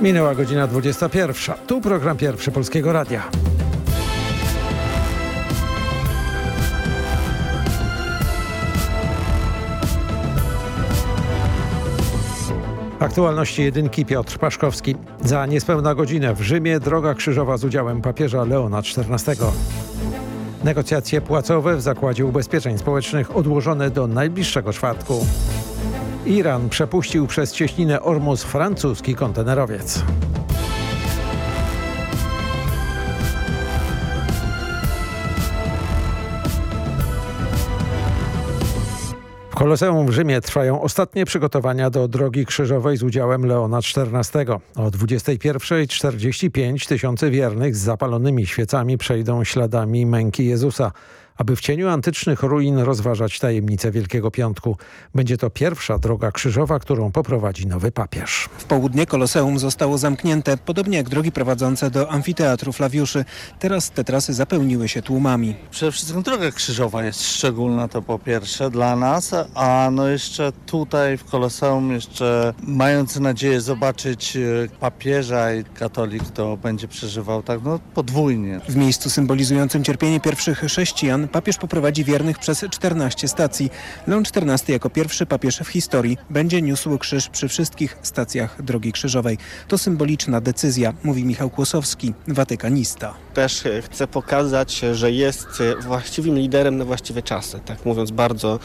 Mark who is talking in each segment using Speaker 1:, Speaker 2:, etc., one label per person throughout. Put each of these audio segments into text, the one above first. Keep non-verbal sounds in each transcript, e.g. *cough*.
Speaker 1: Minęła godzina 21. Tu program pierwszy Polskiego Radia. Aktualności jedynki Piotr Paszkowski. Za niespełna godzinę w Rzymie droga krzyżowa z udziałem papieża Leona XIV. Negocjacje płacowe w Zakładzie Ubezpieczeń Społecznych odłożone do najbliższego czwartku. Iran przepuścił przez cieśninę Ormus francuski kontenerowiec. Koloseum w Rzymie trwają ostatnie przygotowania do drogi krzyżowej z udziałem Leona XIV. O 21.45 tysiące wiernych z zapalonymi świecami przejdą śladami męki Jezusa aby w cieniu antycznych ruin rozważać tajemnicę Wielkiego Piątku. Będzie to pierwsza droga krzyżowa, którą poprowadzi nowy papież.
Speaker 2: W południe Koloseum zostało zamknięte, podobnie jak drogi prowadzące do amfiteatru Flawiuszy. Teraz te trasy zapełniły się tłumami.
Speaker 3: Przede wszystkim droga krzyżowa jest szczególna, to po pierwsze dla nas, a no jeszcze tutaj w Koloseum, jeszcze mając nadzieję zobaczyć e, papieża i katolik, to będzie przeżywał tak no podwójnie.
Speaker 2: W miejscu symbolizującym cierpienie pierwszych chrześcijan papież poprowadzi wiernych przez 14 stacji. Leon XIV jako pierwszy papież w historii będzie niósł krzyż przy wszystkich stacjach Drogi Krzyżowej. To symboliczna decyzja, mówi Michał Kłosowski, watykanista.
Speaker 4: Też chce pokazać, że jest właściwym liderem na właściwe czasy, tak mówiąc bardzo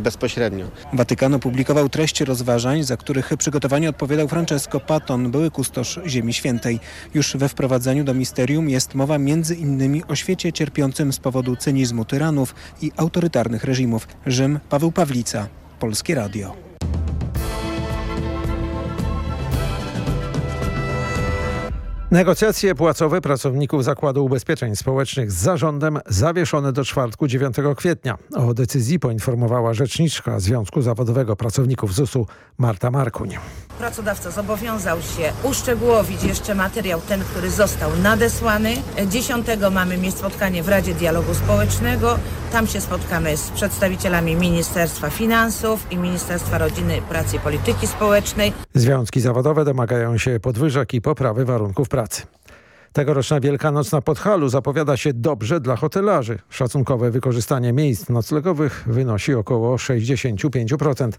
Speaker 4: bezpośrednio.
Speaker 2: Watykan opublikował treści rozważań, za których przygotowanie odpowiadał Francesco Patton, były kustosz Ziemi Świętej. Już we wprowadzeniu do misterium jest mowa między innymi o świecie cierpiącym z powodu cynizmu tyranów i autorytarnych reżimów. Rzym, Paweł Pawlica, Polskie Radio.
Speaker 1: Negocjacje płacowe pracowników Zakładu Ubezpieczeń Społecznych z zarządem zawieszone do czwartku 9 kwietnia. O decyzji poinformowała rzeczniczka Związku Zawodowego Pracowników ZUS-u Marta Markuń.
Speaker 5: Pracodawca zobowiązał się uszczegółowić jeszcze materiał ten, który został nadesłany. 10 mamy mieć spotkanie w Radzie Dialogu Społecznego. Tam się spotkamy z przedstawicielami Ministerstwa Finansów i Ministerstwa Rodziny, Pracy i Polityki Społecznej.
Speaker 1: Związki zawodowe domagają się podwyżek i poprawy warunków pracy pracy. Tegoroczna Wielkanoc na Podhalu zapowiada się dobrze dla hotelarzy. Szacunkowe wykorzystanie miejsc noclegowych wynosi około 65%.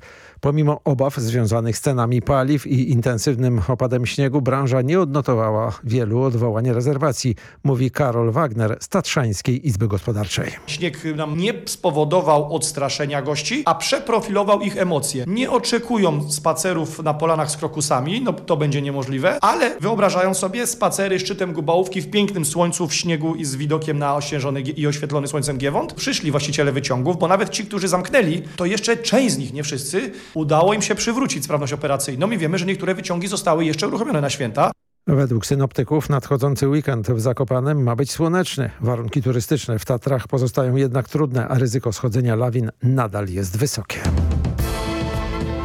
Speaker 1: Pomimo obaw związanych z cenami paliw i intensywnym opadem śniegu, branża nie odnotowała wielu odwołań rezerwacji, mówi Karol Wagner z Tatrzańskiej Izby Gospodarczej.
Speaker 6: Śnieg nam nie spowodował odstraszenia gości, a przeprofilował ich emocje. Nie oczekują spacerów na polanach z krokusami, no to będzie niemożliwe, ale wyobrażają sobie spacery szczytem Gubałówki w pięknym słońcu, w śniegu i z widokiem na ośnieżony i oświetlony słońcem Giewont. Przyszli właściciele wyciągów, bo nawet ci, którzy zamknęli, to jeszcze część z nich, nie wszyscy, udało im się przywrócić sprawność operacyjną i wiemy, że niektóre wyciągi zostały jeszcze uruchomione na święta.
Speaker 1: Według synoptyków nadchodzący weekend w Zakopanem ma być słoneczny. Warunki turystyczne w Tatrach pozostają jednak trudne, a ryzyko schodzenia lawin nadal jest wysokie.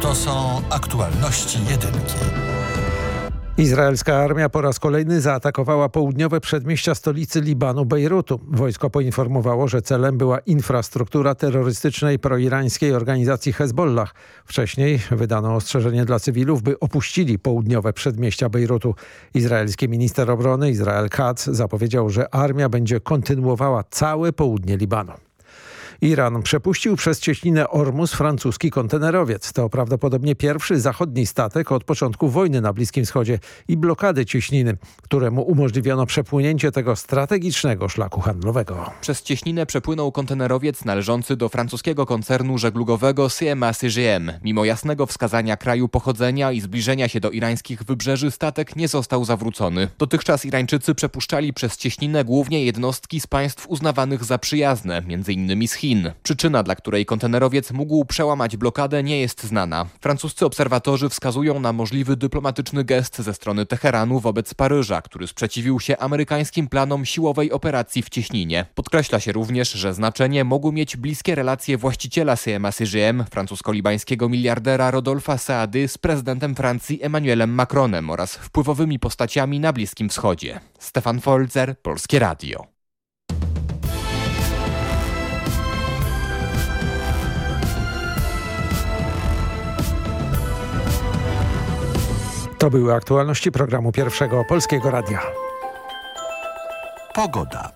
Speaker 7: To są aktualności jedynki.
Speaker 1: Izraelska armia po raz kolejny zaatakowała południowe przedmieścia stolicy Libanu Bejrutu. Wojsko poinformowało, że celem była infrastruktura terrorystycznej proirańskiej organizacji Hezbollah. Wcześniej wydano ostrzeżenie dla cywilów, by opuścili południowe przedmieścia Bejrutu. Izraelski minister obrony Izrael Katz zapowiedział, że armia będzie kontynuowała całe południe Libanu. Iran przepuścił przez cieśninę Ormus francuski kontenerowiec. To prawdopodobnie pierwszy zachodni statek od początku wojny na Bliskim Wschodzie i blokady cieśniny, któremu umożliwiono przepłynięcie tego strategicznego szlaku handlowego.
Speaker 8: Przez cieśninę przepłynął kontenerowiec należący do francuskiego koncernu żeglugowego CMA CGM. Mimo jasnego wskazania kraju pochodzenia i zbliżenia się do irańskich wybrzeży statek nie został zawrócony. Dotychczas Irańczycy przepuszczali przez cieśninę głównie jednostki z państw uznawanych za przyjazne, m.in. z Chin. Chin. Przyczyna, dla której kontenerowiec mógł przełamać blokadę nie jest znana. Francuscy obserwatorzy wskazują na możliwy dyplomatyczny gest ze strony Teheranu wobec Paryża, który sprzeciwił się amerykańskim planom siłowej operacji w Cieśninie. Podkreśla się również, że znaczenie mogły mieć bliskie relacje właściciela CMA CGM, francusko-libańskiego miliardera Rodolfa Saady z prezydentem Francji Emmanuelem Macronem oraz wpływowymi postaciami na Bliskim Wschodzie. Stefan Folzer, Polskie Radio.
Speaker 1: To były aktualności programu Pierwszego Polskiego Radia.
Speaker 7: Pogoda.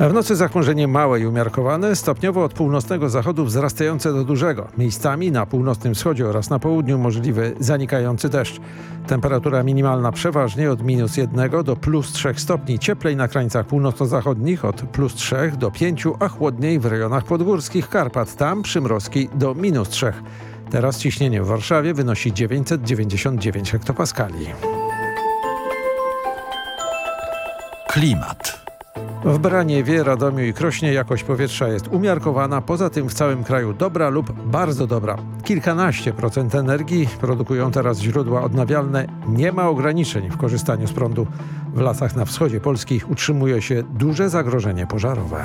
Speaker 1: W nocy zachmurzenie małe i umiarkowane, stopniowo od północnego zachodu wzrastające do dużego. Miejscami na północnym wschodzie oraz na południu możliwy zanikający deszcz. Temperatura minimalna przeważnie od minus 1 do plus 3 stopni. Cieplej na krańcach północno-zachodnich od plus 3 do 5, a chłodniej w rejonach podgórskich Karpat. Tam przymrozki do minus 3. Teraz ciśnienie w Warszawie wynosi 999 hektopaskali.
Speaker 7: Klimat.
Speaker 1: W Braniewie, Radomiu i Krośnie jakość powietrza jest umiarkowana, poza tym w całym kraju dobra lub bardzo dobra. Kilkanaście procent energii produkują teraz źródła odnawialne. Nie ma ograniczeń w korzystaniu z prądu. W lasach na wschodzie Polski utrzymuje się duże zagrożenie pożarowe.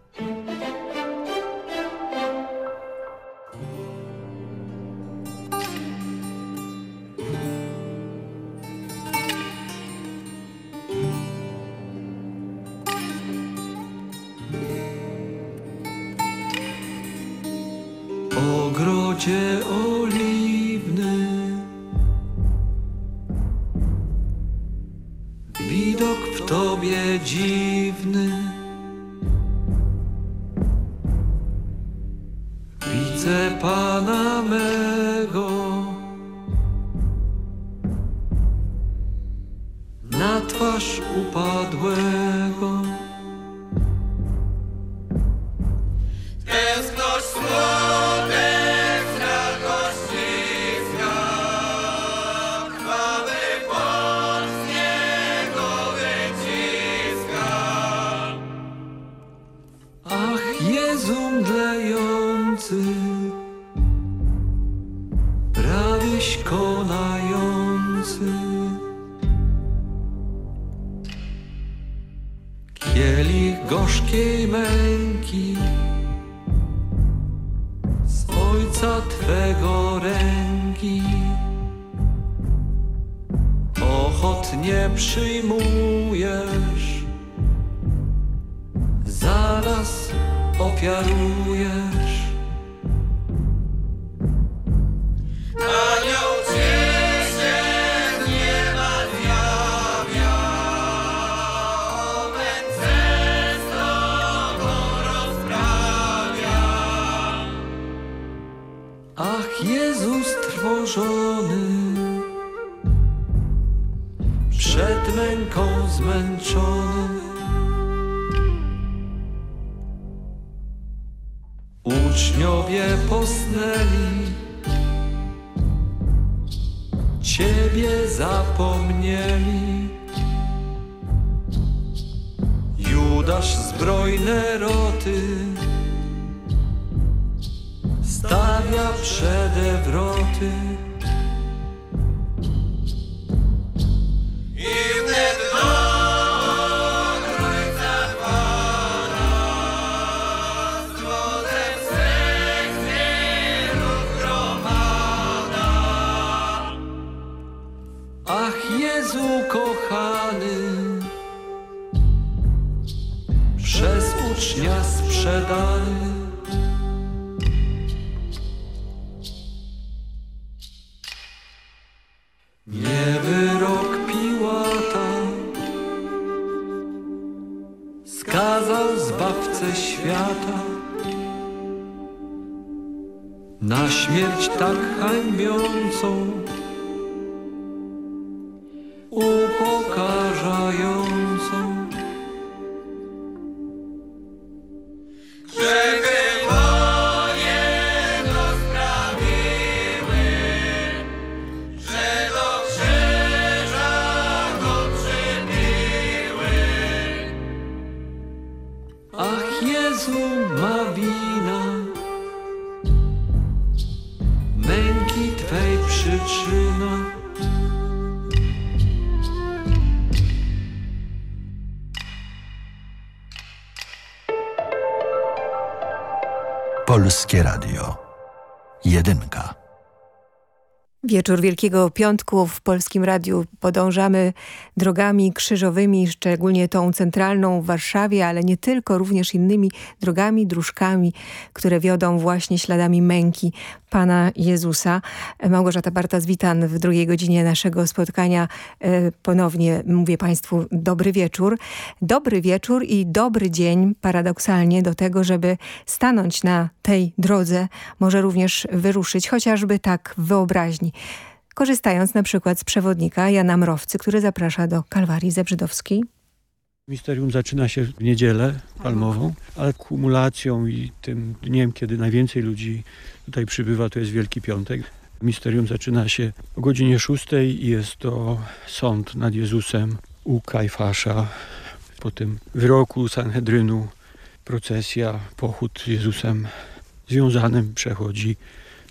Speaker 9: Ochotnie przyjmujesz zaraz ofiarujesz. Uczniowie posnęli, Ciebie zapomnieli. Judasz zbrojne roty stawia przedewroty.
Speaker 7: J
Speaker 10: Wieczór Wielkiego Piątku w Polskim Radiu. Podążamy drogami krzyżowymi, szczególnie tą centralną w Warszawie, ale nie tylko, również innymi drogami, dróżkami, które wiodą właśnie śladami męki Pana Jezusa. Małgorzata Bartas-Witan w drugiej godzinie naszego spotkania. E, ponownie mówię Państwu dobry wieczór. Dobry wieczór i dobry dzień paradoksalnie do tego, żeby stanąć na tej drodze, może również wyruszyć chociażby tak w wyobraźni korzystając na przykład z przewodnika Jana Mrowcy, który zaprasza do Kalwarii Zebrzydowskiej.
Speaker 11: Misterium zaczyna się w niedzielę palmową, ale kumulacją i tym dniem, kiedy najwięcej ludzi tutaj przybywa, to jest Wielki Piątek. Misterium zaczyna się o godzinie 6 i jest to sąd nad Jezusem u Kajfasza. Po tym wyroku Sanhedrynu procesja, pochód z Jezusem związanym przechodzi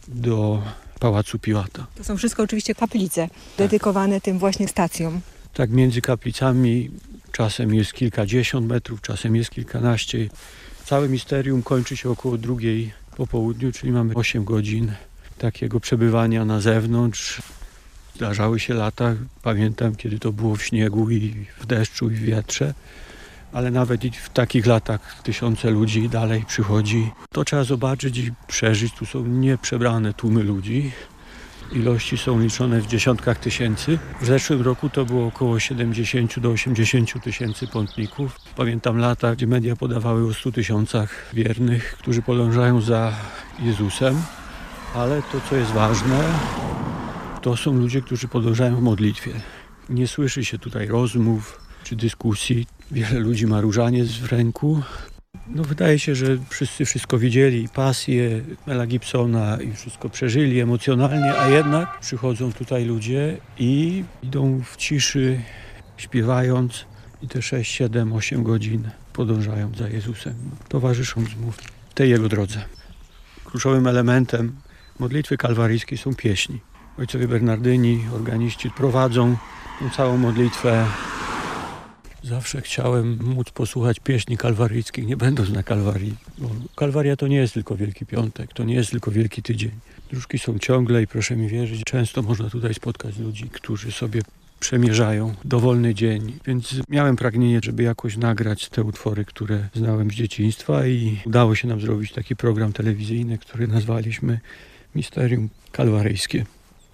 Speaker 11: do Pałacu Piłata.
Speaker 10: To są wszystko oczywiście kaplice dedykowane tym właśnie stacjom.
Speaker 11: Tak między kaplicami czasem jest kilkadziesiąt metrów, czasem jest kilkanaście. Całe misterium kończy się około drugiej po południu, czyli mamy 8 godzin takiego przebywania na zewnątrz. Zdarzały się lata, pamiętam kiedy to było w śniegu i w deszczu i w wietrze, ale nawet i w takich latach tysiące ludzi dalej przychodzi. To trzeba zobaczyć i przeżyć. Tu są nieprzebrane tłumy ludzi. Ilości są liczone w dziesiątkach tysięcy. W zeszłym roku to było około 70 do 80 tysięcy pątników. Pamiętam lata, gdzie media podawały o 100 tysiącach wiernych, którzy podążają za Jezusem. Ale to, co jest ważne, to są ludzie, którzy podążają w modlitwie. Nie słyszy się tutaj rozmów czy dyskusji. Wiele ludzi ma różaniec w ręku. No wydaje się, że wszyscy wszystko widzieli, pasję Mela Gibsona i wszystko przeżyli emocjonalnie, a jednak przychodzą tutaj ludzie i idą w ciszy, śpiewając i te 6, 7, 8 godzin podążają za Jezusem, towarzyszą mu w tej Jego drodze. Kluczowym elementem modlitwy kalwaryjskiej są pieśni. Ojcowie Bernardyni, organiści prowadzą tą całą modlitwę Zawsze chciałem móc posłuchać pieśni kalwaryjskich, nie będąc na Kalwarii. Bo Kalwaria to nie jest tylko Wielki Piątek, to nie jest tylko Wielki Tydzień. Dróżki są ciągle i proszę mi wierzyć, często można tutaj spotkać ludzi, którzy sobie przemierzają dowolny dzień, więc miałem pragnienie, żeby jakoś nagrać te utwory, które znałem z dzieciństwa i udało się nam zrobić taki program telewizyjny, który nazwaliśmy Misterium Kalwaryjskie.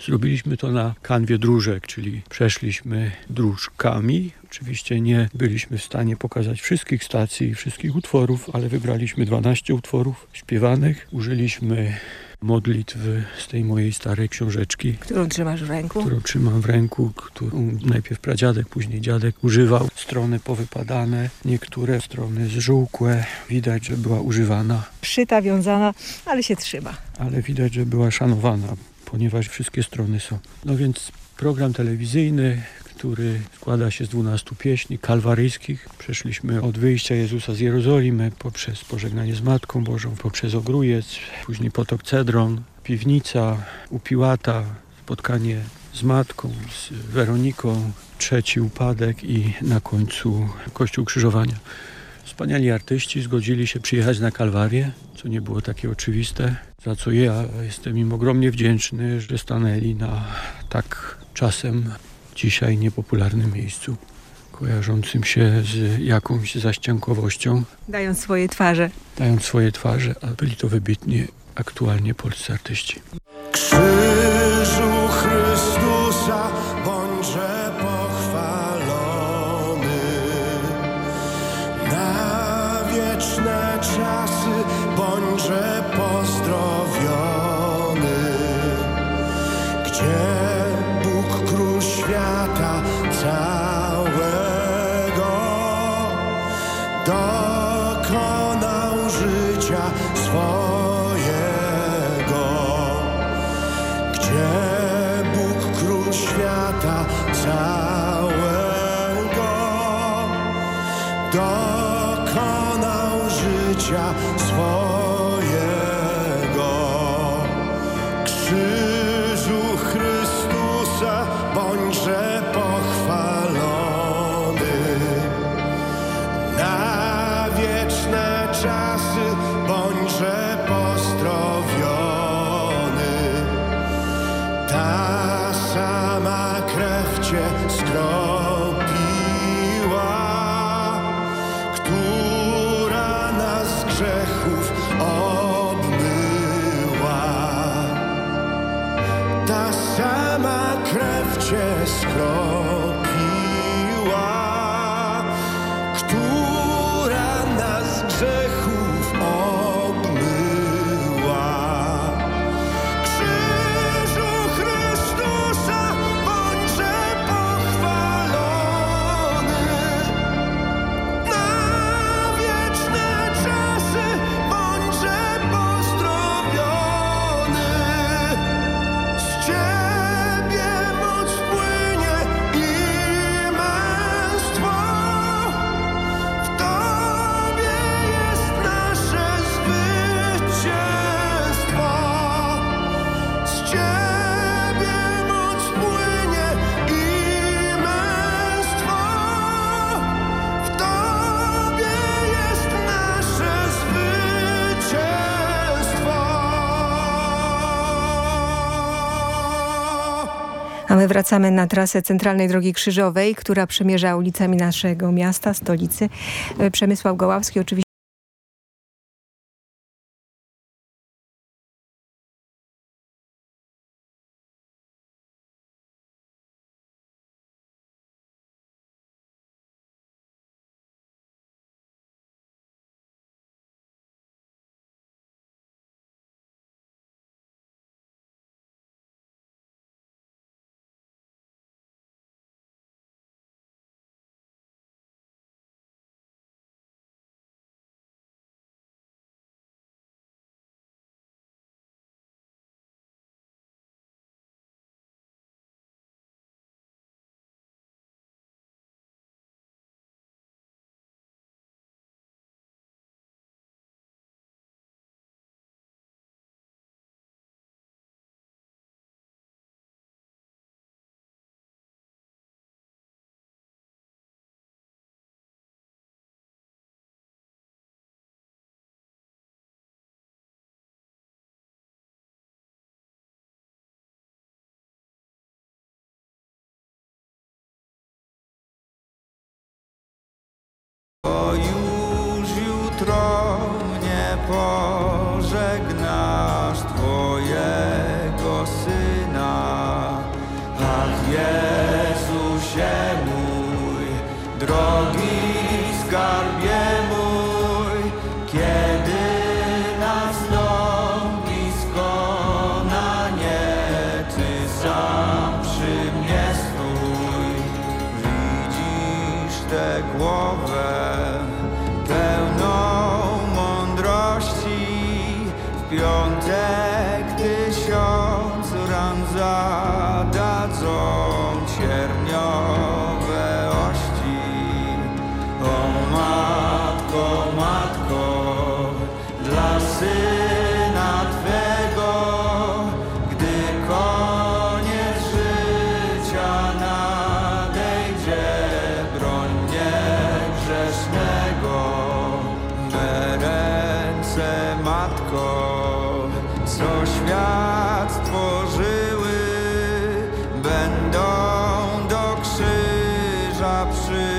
Speaker 11: Zrobiliśmy to na kanwie dróżek, czyli przeszliśmy dróżkami. Oczywiście nie byliśmy w stanie pokazać wszystkich stacji i wszystkich utworów, ale wybraliśmy 12 utworów śpiewanych. Użyliśmy modlitwy z tej mojej starej książeczki.
Speaker 10: Którą trzymasz w ręku?
Speaker 11: Którą trzymam w ręku, którą najpierw pradziadek, później dziadek używał. Strony powypadane, niektóre strony zżółkłe. Widać, że była używana.
Speaker 10: Szyta, wiązana, ale się trzyma.
Speaker 11: Ale widać, że była szanowana ponieważ wszystkie strony są. No więc program telewizyjny, który składa się z 12 pieśni kalwaryjskich. Przeszliśmy od wyjścia Jezusa z Jerozolimy poprzez pożegnanie z Matką Bożą, poprzez Ogrójec, później potok Cedron, piwnica u Piłata, spotkanie z Matką, z Weroniką, trzeci upadek i na końcu Kościół Krzyżowania. Wspaniali artyści zgodzili się przyjechać na Kalwarię, co nie było takie oczywiste, za co ja jestem im ogromnie wdzięczny, że stanęli na tak czasem dzisiaj niepopularnym miejscu, kojarzącym się z jakąś zaściankowością.
Speaker 10: Dając swoje twarze.
Speaker 11: Dając swoje twarze, a byli to wybitnie aktualnie polscy artyści.
Speaker 12: Krzyżu Chrystusa bądźże pochwalony na wieczne czasy bądźże całego dokonał życia swojego. Gdzie Bóg Król świata całego dokonał życia swojego
Speaker 10: wracamy na trasę Centralnej Drogi Krzyżowej, która przemierza ulicami naszego miasta, stolicy. E, Przemysław Goławski oczywiście
Speaker 13: krzyża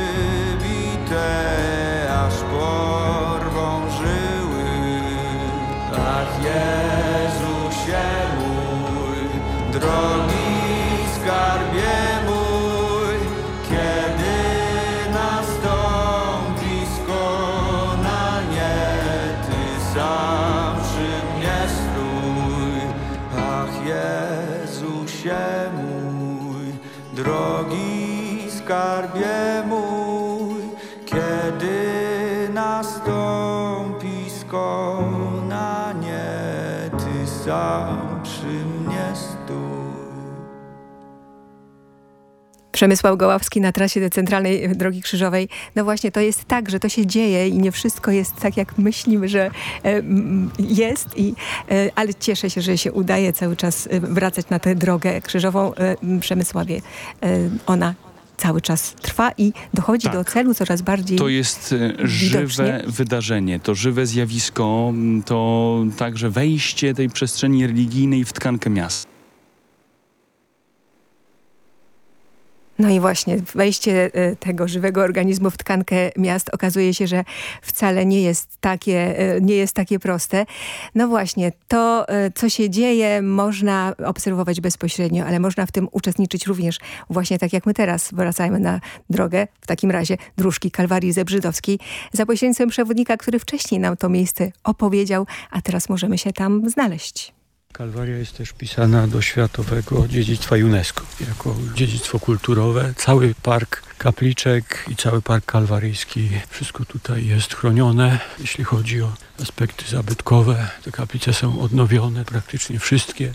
Speaker 10: Przemysław Goławski na trasie do Centralnej Drogi Krzyżowej. No właśnie, to jest tak, że to się dzieje i nie wszystko jest tak, jak myślimy, że e, jest, i, e, ale cieszę się, że się udaje cały czas e, wracać na tę drogę krzyżową. Przemysławie, ona cały czas trwa i dochodzi do celu coraz bardziej
Speaker 14: To jest żywe
Speaker 10: widocznie.
Speaker 14: wydarzenie, to żywe zjawisko, to także wejście tej przestrzeni religijnej w tkankę miasta.
Speaker 10: No i właśnie wejście e, tego żywego organizmu w tkankę miast okazuje się, że wcale nie jest takie, e, nie jest takie proste. No właśnie, to e, co się dzieje można obserwować bezpośrednio, ale można w tym uczestniczyć również właśnie tak jak my teraz wracajmy na drogę, w takim razie dróżki Kalwarii Zebrzydowskiej za pośrednictwem przewodnika, który wcześniej nam to miejsce opowiedział, a teraz możemy się tam znaleźć.
Speaker 11: Kalwaria jest też wpisana do Światowego Dziedzictwa UNESCO jako dziedzictwo kulturowe. Cały park kapliczek i cały park kalwaryjski, wszystko tutaj jest chronione. Jeśli chodzi o aspekty zabytkowe, te kaplice są odnowione, praktycznie wszystkie.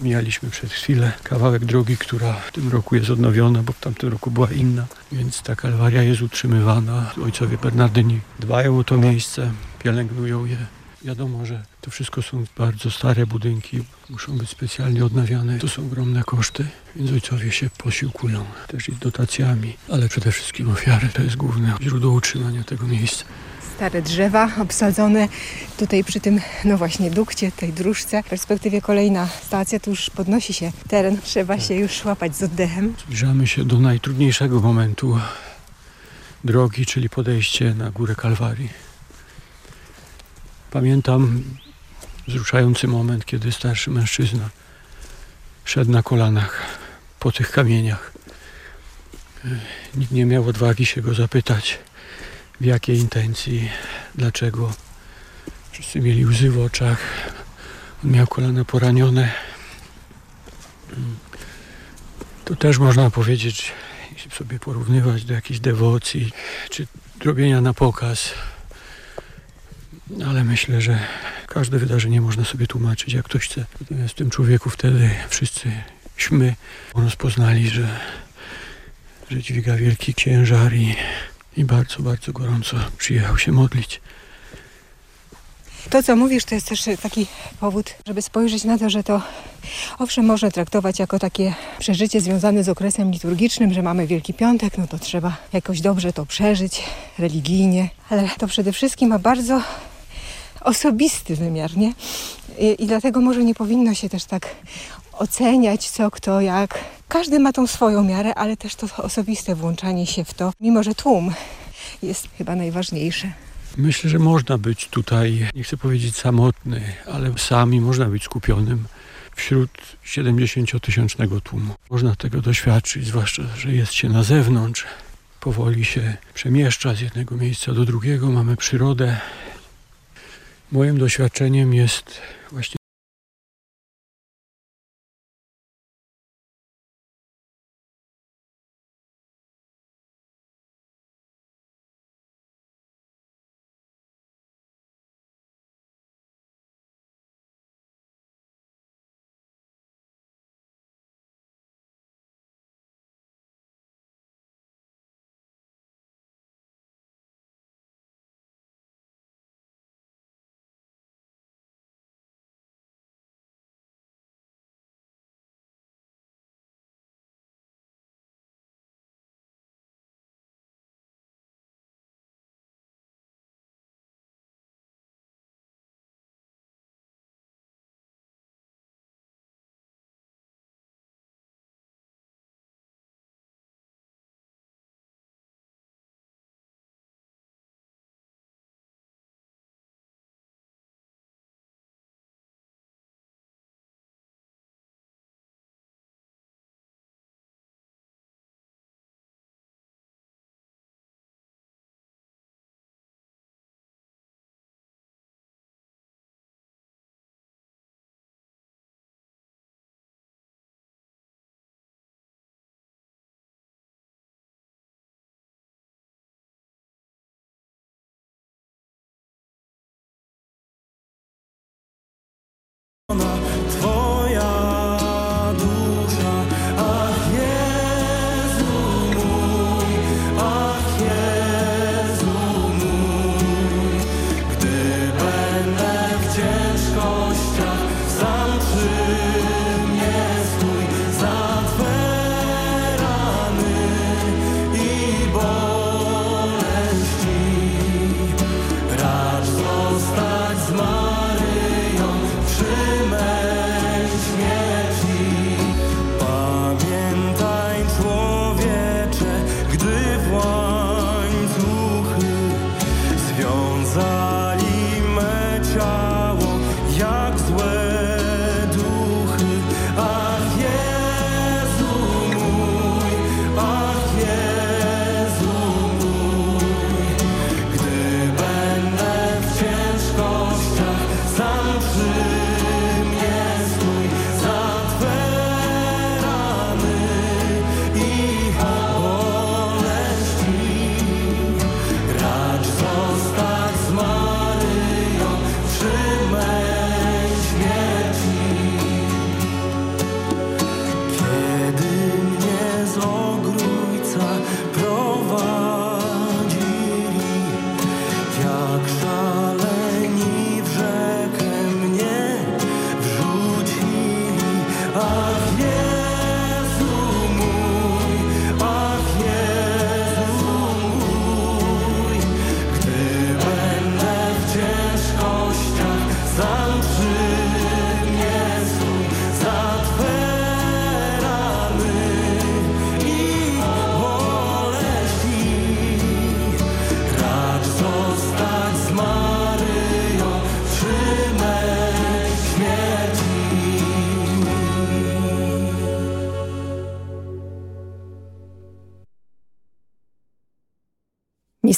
Speaker 11: Mijaliśmy przed chwilę kawałek drogi, która w tym roku jest odnowiona, bo w tamtym roku była inna, więc ta kalwaria jest utrzymywana. Ojcowie Bernardyni dbają o to miejsce, pielęgnują je. Wiadomo, że to wszystko są bardzo stare budynki, muszą być specjalnie odnawiane. To są ogromne koszty, więc ojcowie się posiłkują też i dotacjami, ale przede wszystkim ofiary to jest główne źródło utrzymania tego miejsca.
Speaker 10: Stare drzewa obsadzone tutaj przy tym, no właśnie, dukcie, tej dróżce. W perspektywie kolejna stacja, tu już podnosi się teren, trzeba się już łapać z oddechem.
Speaker 11: Zbliżamy się do najtrudniejszego momentu drogi, czyli podejście na górę Kalwarii. Pamiętam wzruszający moment, kiedy starszy mężczyzna szedł na kolanach po tych kamieniach. Nikt nie miał odwagi się go zapytać, w jakiej intencji, dlaczego. Wszyscy mieli łzy w oczach. On miał kolana poranione. To też można powiedzieć, jeśli sobie porównywać do jakiejś dewocji, czy robienia na pokaz. Ale myślę, że każde wydarzenie można sobie tłumaczyć jak ktoś chce. Natomiast w tym człowieku wtedy wszyscyśmy rozpoznali, że, że dźwiga wielki ciężar i, i bardzo, bardzo gorąco przyjechał się modlić.
Speaker 10: To, co mówisz, to jest też taki powód, żeby spojrzeć na to, że to owszem można traktować jako takie przeżycie związane z okresem liturgicznym, że mamy Wielki Piątek, no to trzeba jakoś dobrze to przeżyć religijnie, ale to przede wszystkim ma bardzo osobisty wymiar, nie? I, I, dlatego może nie powinno się też tak oceniać co, kto, jak. Każdy ma tą swoją miarę, ale też to osobiste włączanie się w to, mimo że tłum jest chyba najważniejsze.
Speaker 11: Myślę, że można być tutaj, nie chcę powiedzieć samotny, ale sami można być skupionym wśród 70-tysięcznego tłumu. Można tego doświadczyć, zwłaszcza, że jest się na zewnątrz. Powoli się przemieszcza z jednego miejsca do drugiego, mamy przyrodę. Moim doświadczeniem jest właśnie
Speaker 15: Twoja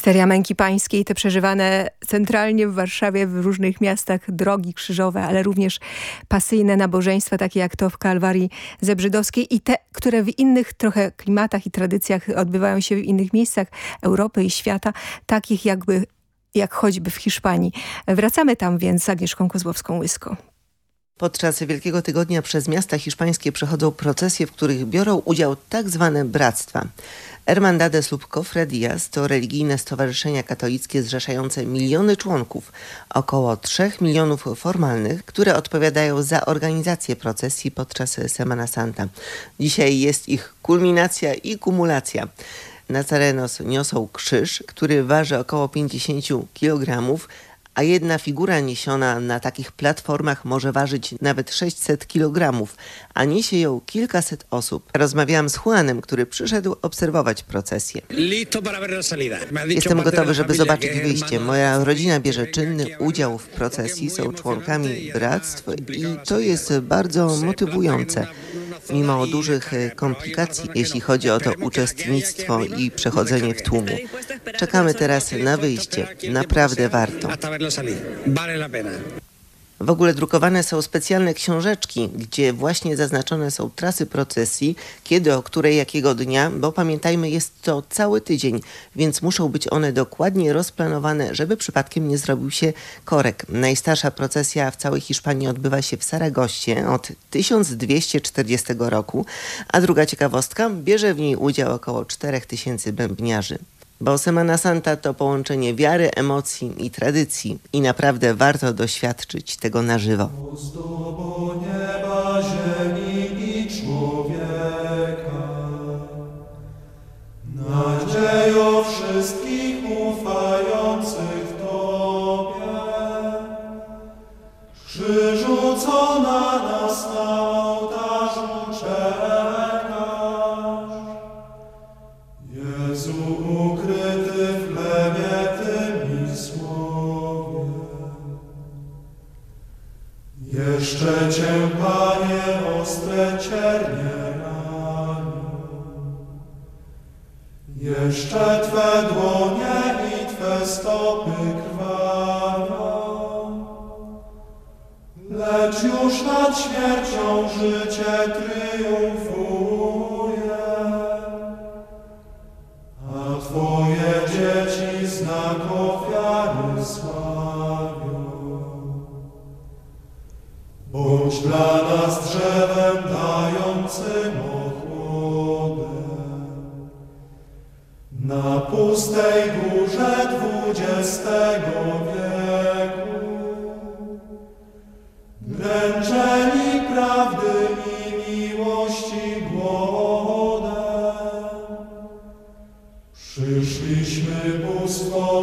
Speaker 10: Misteria Męki Pańskiej, te przeżywane centralnie w Warszawie, w różnych miastach, drogi krzyżowe, ale również pasyjne nabożeństwa, takie jak to w Kalwarii Zebrzydowskiej i te, które w innych trochę klimatach i tradycjach odbywają się w innych miejscach Europy i świata, takich jakby jak choćby w Hiszpanii. Wracamy tam więc z Agnieszką Kozłowską-Łysko.
Speaker 16: Podczas Wielkiego Tygodnia przez miasta hiszpańskie przechodzą procesje, w których biorą udział tak zwane bractwa. Hermandades lub Cofradías to religijne stowarzyszenia katolickie zrzeszające miliony członków, około 3 milionów formalnych, które odpowiadają za organizację procesji podczas Semana Santa. Dzisiaj jest ich kulminacja i kumulacja. Nazarenos niosą krzyż, który waży około 50 kg, a jedna figura niesiona na takich platformach może ważyć nawet 600 kg, a niesie ją kilkaset osób. Rozmawiałam z Juanem, który przyszedł obserwować procesję. Jestem gotowy, żeby zobaczyć wyjście. Moja rodzina bierze czynny udział w procesji, są członkami bractw i to jest bardzo motywujące. Mimo dużych komplikacji, jeśli chodzi o to uczestnictwo i przechodzenie w tłumie. Czekamy teraz na wyjście. Naprawdę warto. W ogóle drukowane są specjalne książeczki, gdzie właśnie zaznaczone są trasy procesji, kiedy, o której, jakiego dnia, bo pamiętajmy, jest to cały tydzień, więc muszą być one dokładnie rozplanowane, żeby przypadkiem nie zrobił się korek. Najstarsza procesja w całej Hiszpanii odbywa się w Saragoście od 1240 roku, a druga ciekawostka, bierze w niej udział około 4000 bębniarzy. Bo Semana Santa to połączenie wiary, emocji i tradycji i naprawdę warto doświadczyć tego na żywo.
Speaker 15: Ozdobą nieba, ziemi i człowieka, nadzieją wszystkich ufających Tobie, krzyżu, co na nas na Jeszcze Twe dłonie i Twe stopy krwawią. Lecz już nad śmiercią życie triumfuje. A Twoje dzieci znak ofiary sławią. Bądź dla nas drzewem dającym Na pustej górze dwudziestego wieku. Dręczeni prawdy i miłości głodem. Przyszliśmy bóstwo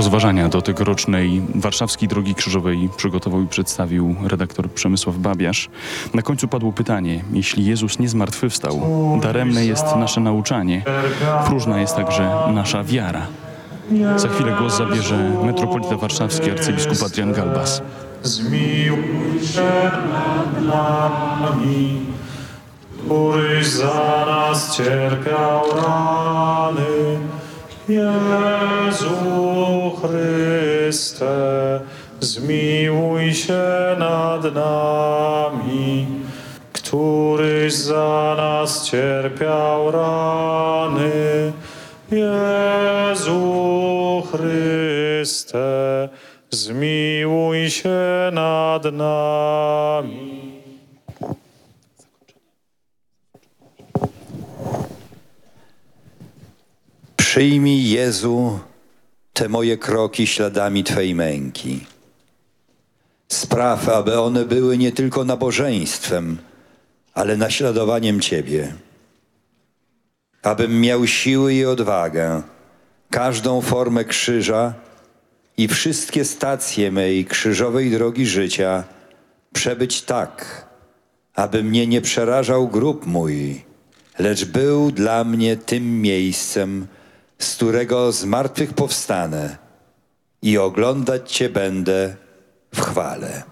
Speaker 14: Rozważania do tegorocznej Warszawskiej Drogi Krzyżowej przygotował i przedstawił redaktor Przemysław Babiarz. Na końcu padło pytanie, jeśli Jezus nie zmartwychwstał, daremne jest nasze nauczanie, próżna jest także nasza wiara. Za chwilę głos zabierze metropolita warszawski arcybiskup Adrian Galbas.
Speaker 15: Zmiłuj się nad nami, któryś za nas cierpiał rany. Jezu Chryste, zmiłuj się nad nami, któryś za nas cierpiał rany. Jezu Chryste, zmiłuj się nad nami.
Speaker 17: Przyjmij, Jezu, te moje kroki śladami Twej męki. Spraw, aby one były nie tylko nabożeństwem, ale naśladowaniem Ciebie. Abym miał siły i odwagę, każdą formę krzyża i wszystkie stacje mej krzyżowej drogi życia przebyć tak, aby mnie nie przerażał grób mój, lecz był dla mnie tym miejscem, z którego z martwych powstanę i oglądać Cię będę w chwale.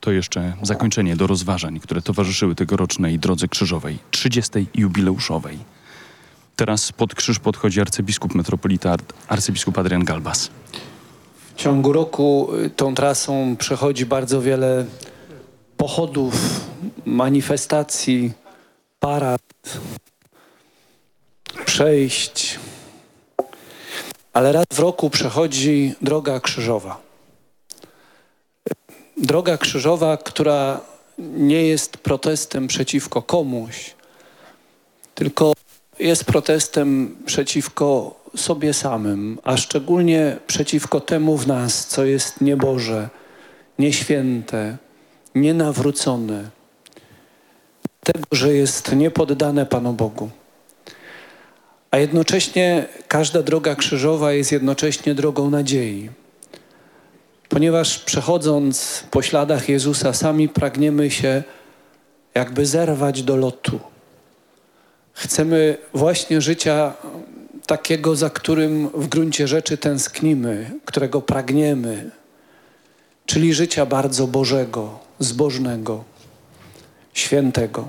Speaker 14: To jeszcze zakończenie do rozważań, które towarzyszyły tegorocznej Drodze Krzyżowej, 30. jubileuszowej. Teraz pod krzyż podchodzi arcybiskup metropolita, arcybiskup Adrian Galbas.
Speaker 18: W ciągu roku y, tą trasą przechodzi bardzo wiele pochodów, manifestacji, parad, przejść. Ale raz w roku przechodzi droga krzyżowa. Droga krzyżowa, która nie jest protestem przeciwko komuś, tylko jest protestem przeciwko sobie samym, a szczególnie przeciwko temu w nas, co jest nieboże, nieświęte, nienawrócone, tego, że jest niepoddane Panu Bogu. A jednocześnie każda droga krzyżowa jest jednocześnie drogą nadziei. Ponieważ przechodząc po śladach Jezusa, sami pragniemy się jakby zerwać do lotu. Chcemy właśnie życia takiego, za którym w gruncie rzeczy tęsknimy, którego pragniemy, czyli życia bardzo Bożego, zbożnego, świętego.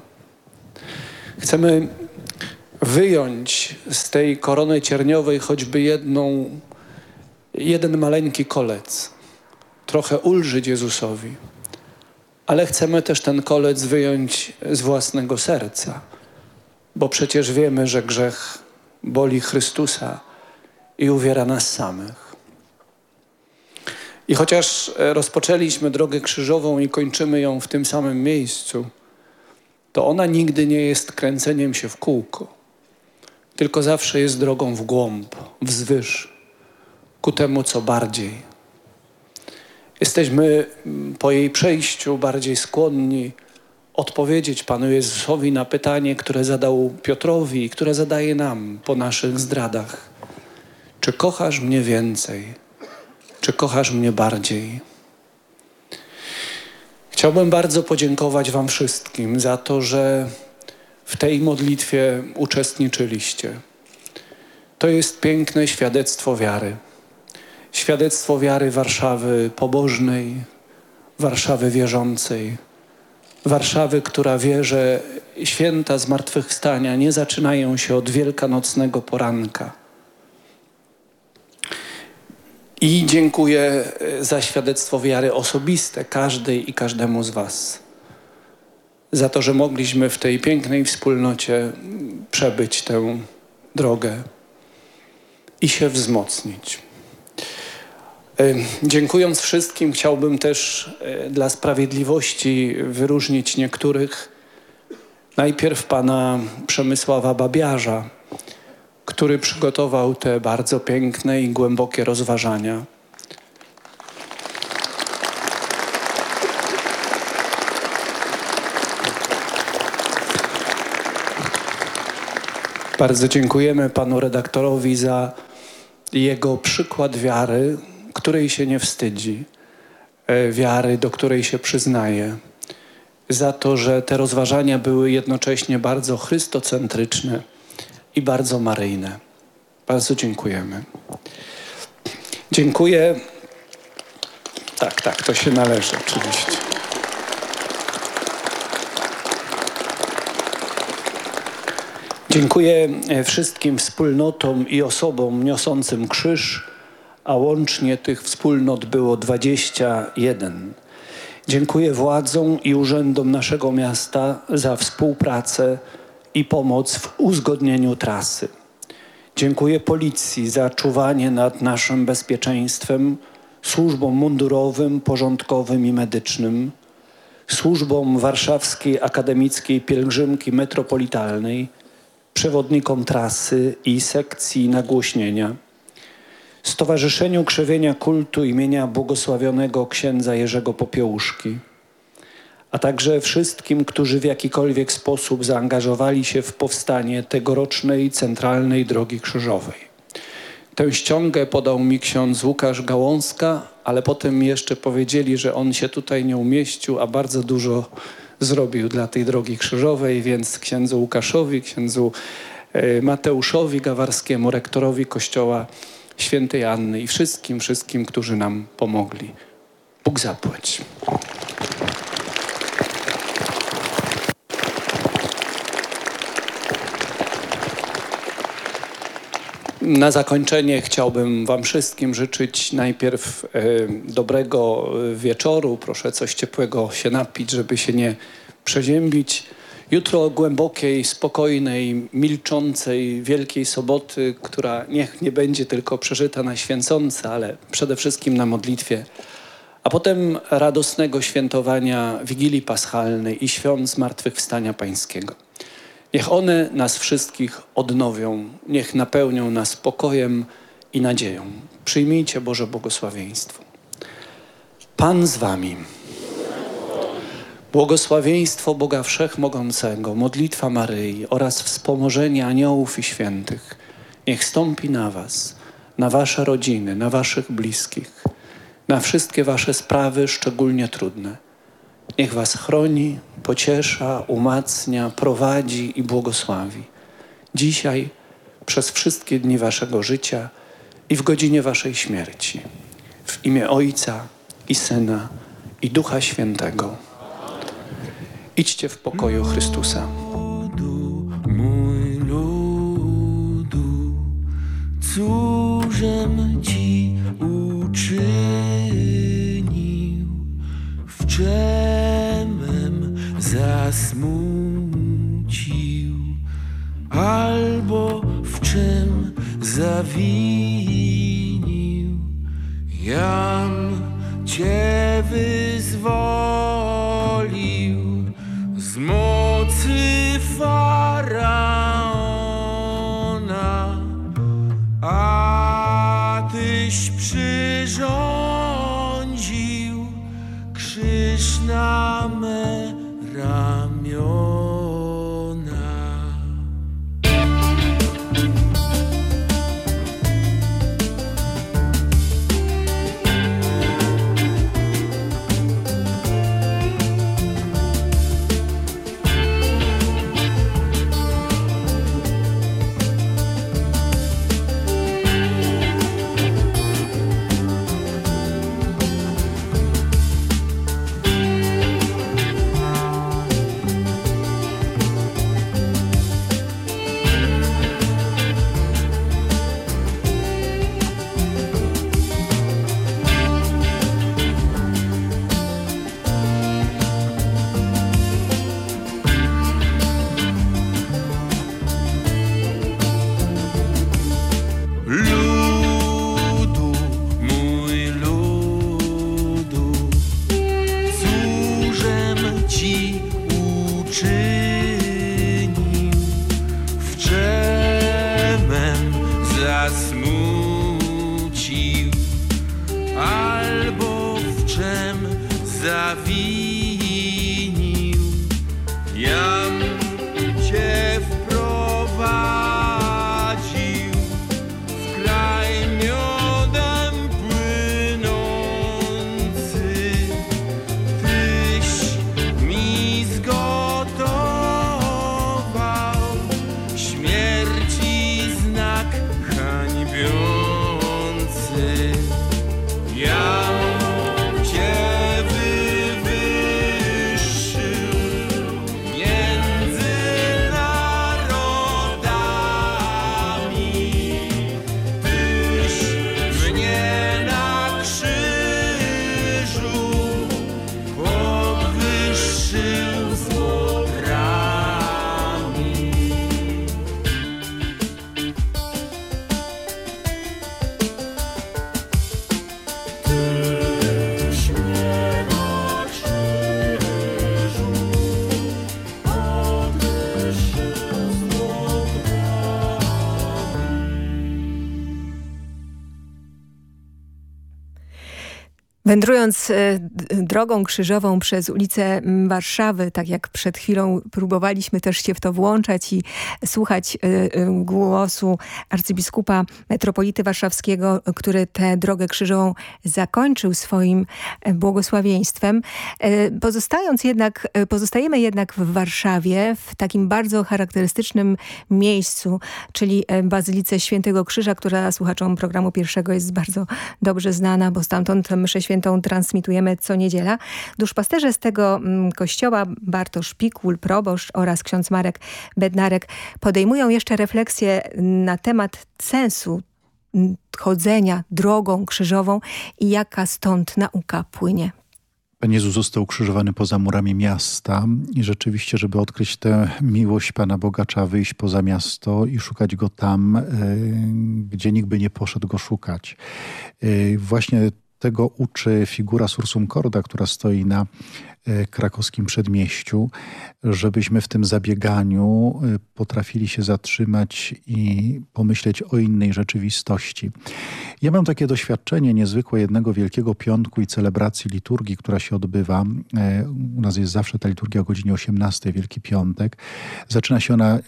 Speaker 18: Chcemy wyjąć z tej korony cierniowej choćby jedną, jeden maleńki kolec, trochę ulżyć Jezusowi, ale chcemy też ten kolec wyjąć z własnego serca, bo przecież wiemy, że grzech boli Chrystusa i uwiera nas samych. I chociaż rozpoczęliśmy drogę krzyżową i kończymy ją w tym samym miejscu, to ona nigdy nie jest kręceniem się w kółko, tylko zawsze jest drogą w głąb, wzwyż, ku temu, co bardziej. Jesteśmy po jej przejściu bardziej skłonni odpowiedzieć Panu Jezusowi na pytanie, które zadał Piotrowi i które zadaje nam po naszych zdradach. Czy kochasz mnie więcej? Czy kochasz mnie bardziej? Chciałbym bardzo podziękować Wam wszystkim za to, że w tej modlitwie uczestniczyliście. To jest piękne świadectwo wiary. Świadectwo wiary Warszawy pobożnej, Warszawy wierzącej, Warszawy, która wie, że święta zmartwychwstania nie zaczynają się od wielkanocnego poranka. I dziękuję za świadectwo wiary osobiste każdej i każdemu z Was. Za to, że mogliśmy w tej pięknej wspólnocie przebyć tę drogę i się wzmocnić. Dziękując wszystkim, chciałbym też dla sprawiedliwości wyróżnić niektórych. Najpierw pana Przemysława Babiarza, który przygotował te bardzo piękne i głębokie rozważania. Bardzo dziękujemy panu redaktorowi za jego przykład wiary, której się nie wstydzi, e, wiary, do której się przyznaje, za to, że te rozważania były jednocześnie bardzo chrystocentryczne i bardzo maryjne. Bardzo dziękujemy. Dziękuję. Tak, tak, to się należy oczywiście. Dziękuję e, wszystkim wspólnotom i osobom niosącym krzyż, a łącznie tych wspólnot było 21. Dziękuję władzom i urzędom naszego miasta za współpracę i pomoc w uzgodnieniu trasy. Dziękuję policji za czuwanie nad naszym bezpieczeństwem, służbom mundurowym, porządkowym i medycznym, służbom Warszawskiej Akademickiej Pielgrzymki Metropolitalnej, przewodnikom trasy i sekcji nagłośnienia, Stowarzyszeniu Krzewienia Kultu imienia błogosławionego księdza Jerzego Popiełuszki, a także wszystkim, którzy w jakikolwiek sposób zaangażowali się w powstanie tegorocznej Centralnej Drogi Krzyżowej. Tę ściągę podał mi ksiądz Łukasz Gałązka, ale potem jeszcze powiedzieli, że on się tutaj nie umieścił, a bardzo dużo zrobił dla tej Drogi Krzyżowej, więc księdzu Łukaszowi, księdzu e, Mateuszowi Gawarskiemu, rektorowi Kościoła Świętej Anny i wszystkim, wszystkim, którzy nam pomogli. Bóg zapłać. Na zakończenie chciałbym Wam wszystkim życzyć najpierw e, dobrego wieczoru. Proszę coś ciepłego się napić, żeby się nie przeziębić. Jutro głębokiej, spokojnej, milczącej Wielkiej Soboty, która niech nie będzie tylko przeżyta na święconce, ale przede wszystkim na modlitwie. A potem radosnego świętowania Wigilii Paschalnej i świąt Zmartwychwstania Pańskiego. Niech one nas wszystkich odnowią, niech napełnią nas pokojem i nadzieją. Przyjmijcie Boże błogosławieństwo. Pan z Wami. Błogosławieństwo Boga Wszechmogącego, modlitwa Maryi oraz wspomożenie aniołów i świętych niech stąpi na Was, na Wasze rodziny, na Waszych bliskich, na wszystkie Wasze sprawy, szczególnie trudne. Niech Was chroni, pociesza, umacnia, prowadzi i błogosławi. Dzisiaj, przez wszystkie dni Waszego życia i w godzinie Waszej śmierci. W imię Ojca i Syna i Ducha Świętego. Idźcie w pokoju Chrystusa.
Speaker 13: Mój ludu, cóżem Ci uczynił, w czemem zasmucił, albo w czym zawinił. Jam Cię wyzwolił z zasmucił,
Speaker 10: Wędrując e, drogą krzyżową przez ulicę Warszawy, tak jak przed chwilą próbowaliśmy też się w to włączać i słuchać e, e, głosu arcybiskupa metropolity warszawskiego, który tę drogę krzyżową zakończył swoim błogosławieństwem. Pozostając jednak, pozostajemy jednak w Warszawie, w takim bardzo charakterystycznym miejscu, czyli Bazylice Świętego Krzyża, która słuchaczom programu pierwszego jest bardzo dobrze znana, bo stamtąd mszę Świętą transmitujemy co niedziela. Duszpasterze z tego mm, kościoła, Bartosz Pikul, proboszcz oraz ksiądz Marek Bednarek podejmują jeszcze refleksję na temat sensu mm, chodzenia drogą krzyżową i jaka stąd nauka płynie.
Speaker 19: Pan Jezus został ukrzyżowany poza murami miasta i rzeczywiście, żeby odkryć tę miłość Pana Boga, trzeba wyjść poza miasto i szukać Go tam, e, gdzie nikt by nie poszedł Go szukać. E, właśnie tego uczy figura Sursum Corda, która stoi na e, krakowskim przedmieściu, żebyśmy w tym zabieganiu e, potrafili się zatrzymać i pomyśleć o innej rzeczywistości. Ja mam takie doświadczenie niezwykłe jednego Wielkiego Piątku i celebracji liturgii, która się odbywa. E, u nas jest zawsze ta liturgia o godzinie 18, Wielki Piątek. Zaczyna się ona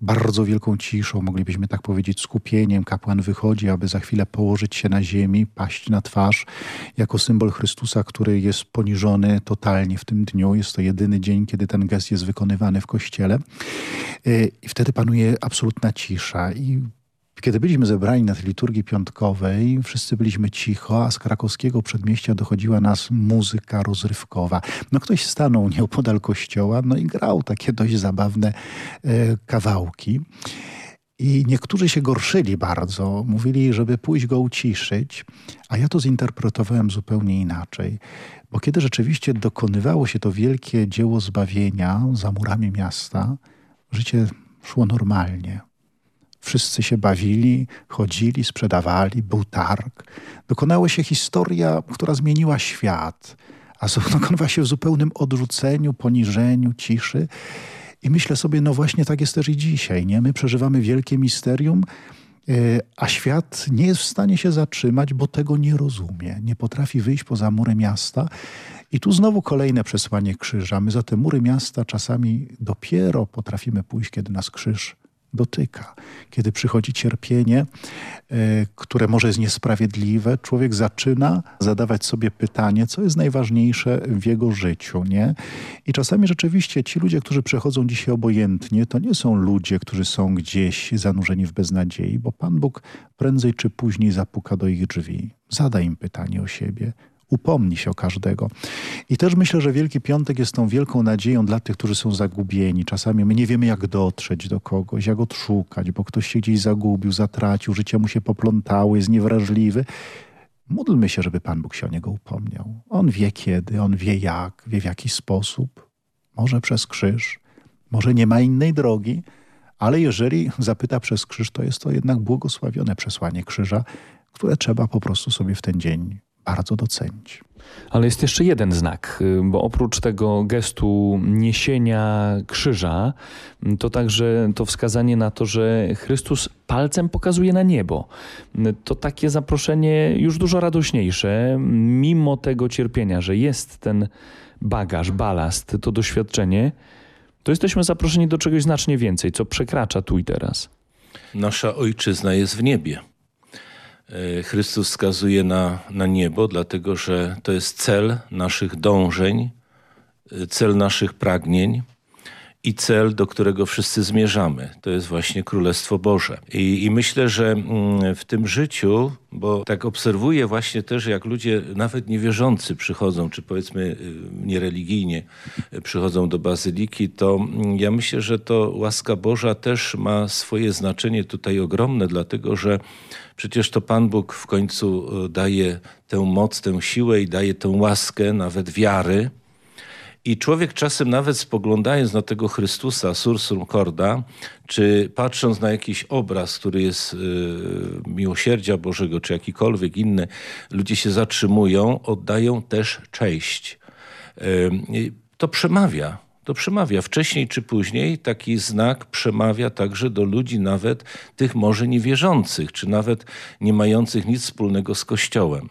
Speaker 19: bardzo wielką ciszą, moglibyśmy tak powiedzieć, skupieniem. Kapłan wychodzi, aby za chwilę położyć się na ziemi, paść na twarz, jako symbol Chrystusa, który jest poniżony totalnie w tym dniu. Jest to jedyny dzień, kiedy ten gest jest wykonywany w kościele. Y, I wtedy panuje absolutna cisza. I kiedy byliśmy zebrani na tej liturgii piątkowej, wszyscy byliśmy cicho, a z krakowskiego przedmieścia dochodziła nas muzyka rozrywkowa. No ktoś stanął nieopodal kościoła, no i grał takie dość zabawne e, kawałki. I niektórzy się gorszyli bardzo, mówili, żeby pójść go uciszyć, a ja to zinterpretowałem zupełnie inaczej. Bo kiedy rzeczywiście dokonywało się to wielkie dzieło zbawienia za murami miasta, życie szło normalnie. Wszyscy się bawili, chodzili, sprzedawali, był targ. Dokonała się historia, która zmieniła świat, a *laughs* dokonywała się w zupełnym odrzuceniu, poniżeniu, ciszy. I myślę sobie, no właśnie tak jest też i dzisiaj. Nie? My przeżywamy wielkie misterium, e, a świat nie jest w stanie się zatrzymać, bo tego nie rozumie. Nie potrafi wyjść poza mury miasta. I tu znowu kolejne przesłanie krzyża. My za te mury miasta czasami dopiero potrafimy pójść, kiedy nas krzyż dotyka. Kiedy przychodzi cierpienie, e, które może jest niesprawiedliwe, człowiek zaczyna zadawać sobie pytanie, co jest najważniejsze w jego życiu. Nie? I czasami rzeczywiście ci ludzie, którzy przechodzą dzisiaj obojętnie, to nie są ludzie, którzy są gdzieś zanurzeni w beznadziei, bo Pan Bóg prędzej czy później zapuka do ich drzwi. Zada im pytanie o siebie upomni się o każdego. I też myślę, że Wielki Piątek jest tą wielką nadzieją dla tych, którzy są zagubieni. Czasami my nie wiemy, jak dotrzeć do kogoś, jak odszukać, bo ktoś się gdzieś zagubił, zatracił, życie mu się poplątało, jest niewrażliwy. Módlmy się, żeby Pan Bóg się o niego upomniał. On wie kiedy, on wie jak, wie w jaki sposób. Może przez krzyż, może nie ma innej drogi, ale jeżeli zapyta przez krzyż, to jest to jednak błogosławione przesłanie krzyża, które trzeba po prostu sobie w ten dzień bardzo docenić.
Speaker 20: Ale jest jeszcze jeden znak, y, bo oprócz tego gestu niesienia krzyża, y, to także to wskazanie na to, że Chrystus palcem pokazuje na niebo. Y, to takie zaproszenie już dużo radośniejsze, mimo tego cierpienia, że jest ten bagaż, balast, to doświadczenie, to jesteśmy zaproszeni do czegoś znacznie więcej, co przekracza tu i teraz.
Speaker 21: Nasza ojczyzna jest w niebie. E, Chrystus wskazuje na, na niebo, dlatego że to jest cel naszych dążeń, e, cel naszych pragnień i cel, do którego wszyscy zmierzamy. To jest właśnie Królestwo Boże. I, I, myślę, że mm, w tym życiu, bo tak obserwuję właśnie też, jak ludzie nawet niewierzący przychodzą, czy powiedzmy y, niereligijnie przychodzą do bazyliki, to mm, ja myślę, że to łaska Boża też ma swoje znaczenie tutaj ogromne, dlatego że przecież to Pan Bóg w końcu y, daje tę moc, tę siłę i daje tę łaskę, nawet wiary, i człowiek czasem nawet spoglądając na tego Chrystusa, sursum corda, czy patrząc na jakiś obraz, który jest y, miłosierdzia Bożego, czy jakikolwiek inny, ludzie się zatrzymują, oddają też cześć. Y, to przemawia to przemawia. Wcześniej czy później taki znak przemawia także do ludzi nawet tych może niewierzących, czy nawet nie mających nic wspólnego z Kościołem.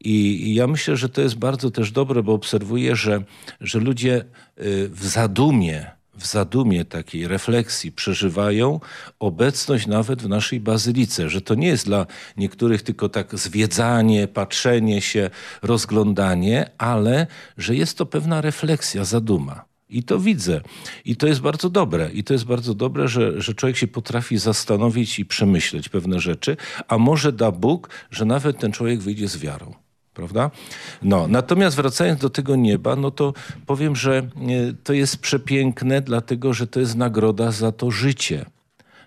Speaker 21: I, ja myślę, że to jest bardzo też dobre, bo obserwuję, że, że ludzie y, w zadumie, w zadumie takiej refleksji przeżywają obecność nawet w naszej bazylice, że to nie jest dla niektórych tylko tak zwiedzanie, patrzenie się, rozglądanie, ale że jest to pewna refleksja, zaduma. I to widzę. I to jest bardzo dobre. I to jest bardzo dobre, że, że człowiek się potrafi zastanowić i przemyśleć pewne rzeczy, a może da Bóg, że nawet ten człowiek wyjdzie z wiarą prawda? No, natomiast wracając do tego nieba, no to powiem, że e, to jest przepiękne, dlatego że to jest nagroda za to życie.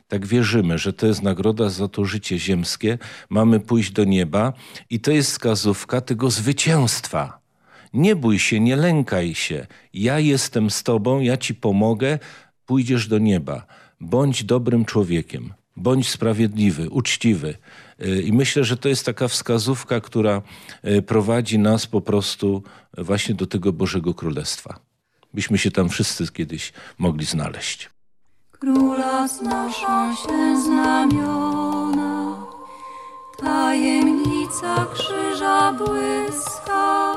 Speaker 21: Tak wierzymy, że to jest nagroda za to życie ziemskie. Mamy pójść do nieba i to jest wskazówka tego zwycięstwa. Nie bój się, nie lękaj się. Ja jestem z tobą, ja ci pomogę, pójdziesz do nieba. Bądź dobrym człowiekiem, bądź sprawiedliwy, uczciwy. I myślę, że to jest taka wskazówka, która prowadzi nas po prostu właśnie do tego Bożego Królestwa. Byśmy się tam wszyscy kiedyś mogli znaleźć.
Speaker 22: Króla znoszą się znamiona, tajemnica krzyża błyska,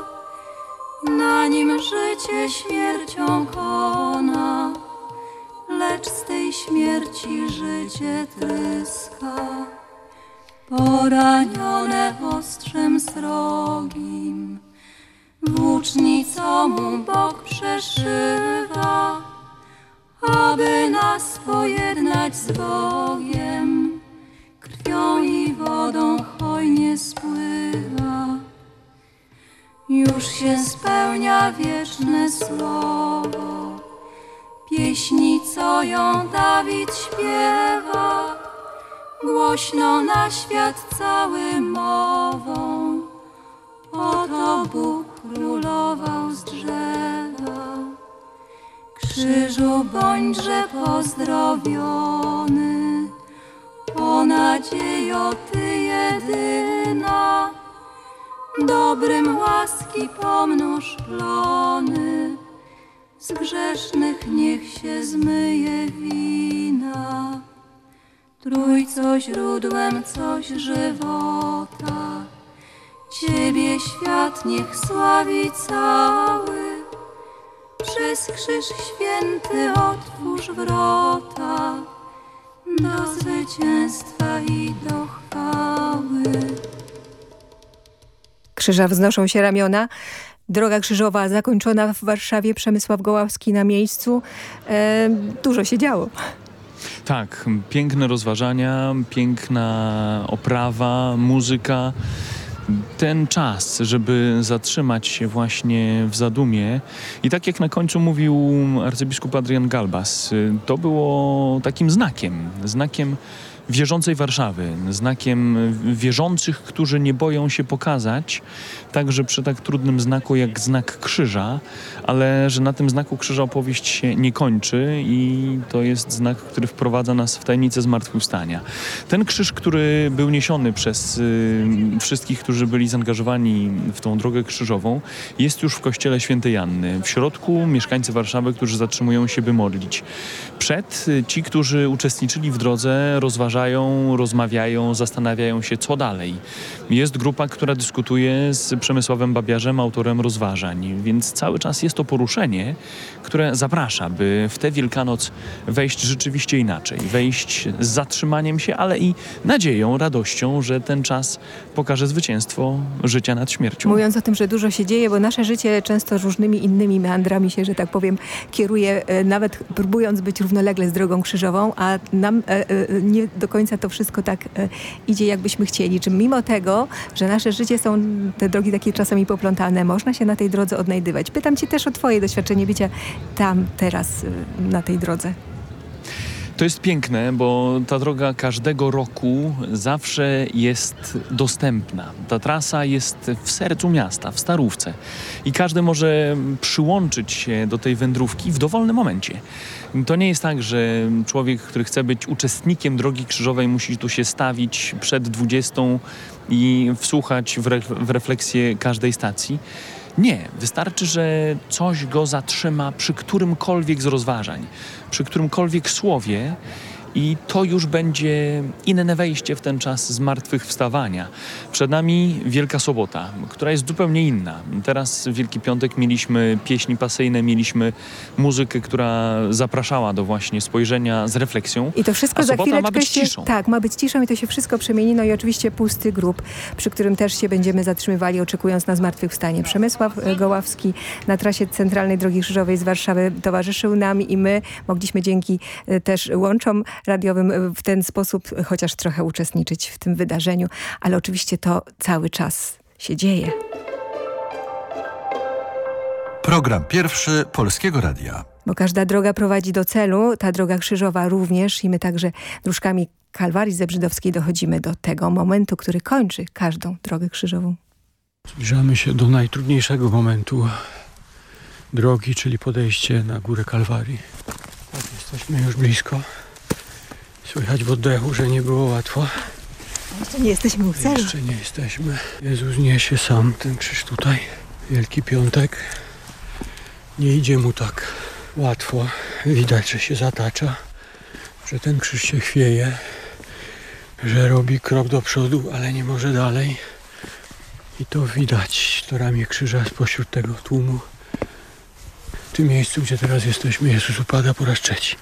Speaker 22: na nim życie śmiercią kona, lecz z tej śmierci życie tryska poranione ostrzem srogim. Włócznicą mu Bóg przeszywa, aby nas pojednać z Bogiem. Krwią i wodą hojnie spływa. Już się spełnia wieczne słowo, pieśni, co ją Dawid śpiewa głośno na świat cały mową. Oto Bóg królował z drzewa. Krzyżu bądźże pozdrowiony, o nadziejo Ty jedyna. Dobrym łaski pomnóż plony, z grzesznych niech się zmyje wina. Trójco źródłem coś żywota, Ciebie świat niech sławi cały. Przez krzyż święty otwórz wrota do zwycięstwa i do chwały.
Speaker 10: Krzyża wznoszą się ramiona. Droga krzyżowa zakończona w Warszawie, Przemysław Goławski na miejscu. E, dużo się działo.
Speaker 20: Tak, piękne rozważania, piękna oprawa, muzyka. Ten czas, żeby zatrzymać się właśnie w zadumie i tak jak na końcu mówił arcybiskup Adrian Galbas, to było takim znakiem, znakiem wierzącej Warszawy, znakiem wierzących, którzy nie boją się pokazać, także przy tak trudnym znaku jak znak krzyża, ale że na tym znaku krzyża opowieść się nie kończy i to jest znak, który wprowadza nas w tajemnicę zmartwychwstania. Ten krzyż, który był niesiony przez y, wszystkich, którzy byli zaangażowani w tą drogę krzyżową, jest już w kościele świętej Janny. W środku mieszkańcy Warszawy, którzy zatrzymują się, by modlić. Przed y, ci, którzy uczestniczyli w drodze, rozważają, rozmawiają, zastanawiają się, co dalej. Jest grupa, która dyskutuje z Przemysławem Babiarzem, autorem rozważań, więc cały czas jest to poruszenie, które zaprasza, by w tę Wielkanoc wejść rzeczywiście inaczej. Wejść z zatrzymaniem się, ale i nadzieją, radością, że ten czas pokaże zwycięstwo życia nad śmiercią.
Speaker 10: Mówiąc o tym, że dużo się dzieje, bo nasze życie często różnymi innymi meandrami się, że tak powiem, kieruje, e, nawet próbując być równolegle z drogą krzyżową, a nam e, e, nie do końca to wszystko tak idzie, jakbyśmy chcieli. Czy mimo tego, że nasze życie są te drogi takie czasami poplątane, można się na tej drodze odnajdywać. Pytam cię też o twoje doświadczenie bycia tam, teraz, na tej drodze.
Speaker 20: To jest piękne, bo ta droga każdego roku zawsze jest dostępna. Ta trasa jest w sercu miasta, w Starówce i każdy może przyłączyć się do tej wędrówki w dowolnym momencie. To nie jest tak, że człowiek, który chce być uczestnikiem drogi krzyżowej musi tu się stawić przed 20 i wsłuchać w, re w refleksję każdej stacji. Nie, wystarczy, że coś go zatrzyma przy którymkolwiek z rozważań, przy którymkolwiek słowie i to już będzie inne wejście w ten czas zmartwychwstawania. Przed nami Wielka Sobota, która jest zupełnie inna. Teraz Wielki Piątek mieliśmy pieśni pasyjne, mieliśmy muzykę, która zapraszała do właśnie spojrzenia z refleksją.
Speaker 10: I to wszystko
Speaker 20: a
Speaker 10: za chwileczkę
Speaker 20: ma być
Speaker 10: się,
Speaker 20: ciszą.
Speaker 10: Tak, ma być ciszą i to się wszystko przemieni. No i oczywiście pusty grób, przy którym też się będziemy zatrzymywali, oczekując na zmartwychwstanie. Przemysław e, Goławski na trasie centralnej Drogi Krzyżowej z Warszawy towarzyszył nam i my mogliśmy dzięki e, też łączom radiowym e, w ten sposób chociaż trochę uczestniczyć w tym wydarzeniu. Ale oczywiście to cały czas się dzieje.
Speaker 7: Program pierwszy Polskiego Radia.
Speaker 10: Bo każda droga prowadzi do celu, ta droga krzyżowa również i my także dróżkami Kalwarii Zebrzydowskiej dochodzimy do tego momentu, który kończy każdą drogę krzyżową.
Speaker 11: Zbliżamy się do najtrudniejszego momentu drogi, czyli podejście na górę Kalwarii. Tak, jesteśmy już blisko. Słychać w oddechu, że nie było łatwo.
Speaker 10: Jeszcze nie jesteśmy u celu.
Speaker 11: Jeszcze nie jesteśmy. Jezus niesie sam ten krzyż tutaj. Wielki Piątek. Nie idzie mu tak łatwo. Widać, że się zatacza, że ten krzyż się chwieje, że robi krok do przodu, ale nie może dalej. I to widać, to ramię krzyża spośród tego tłumu. W tym miejscu, gdzie teraz jesteśmy, Jezus upada po raz trzeci.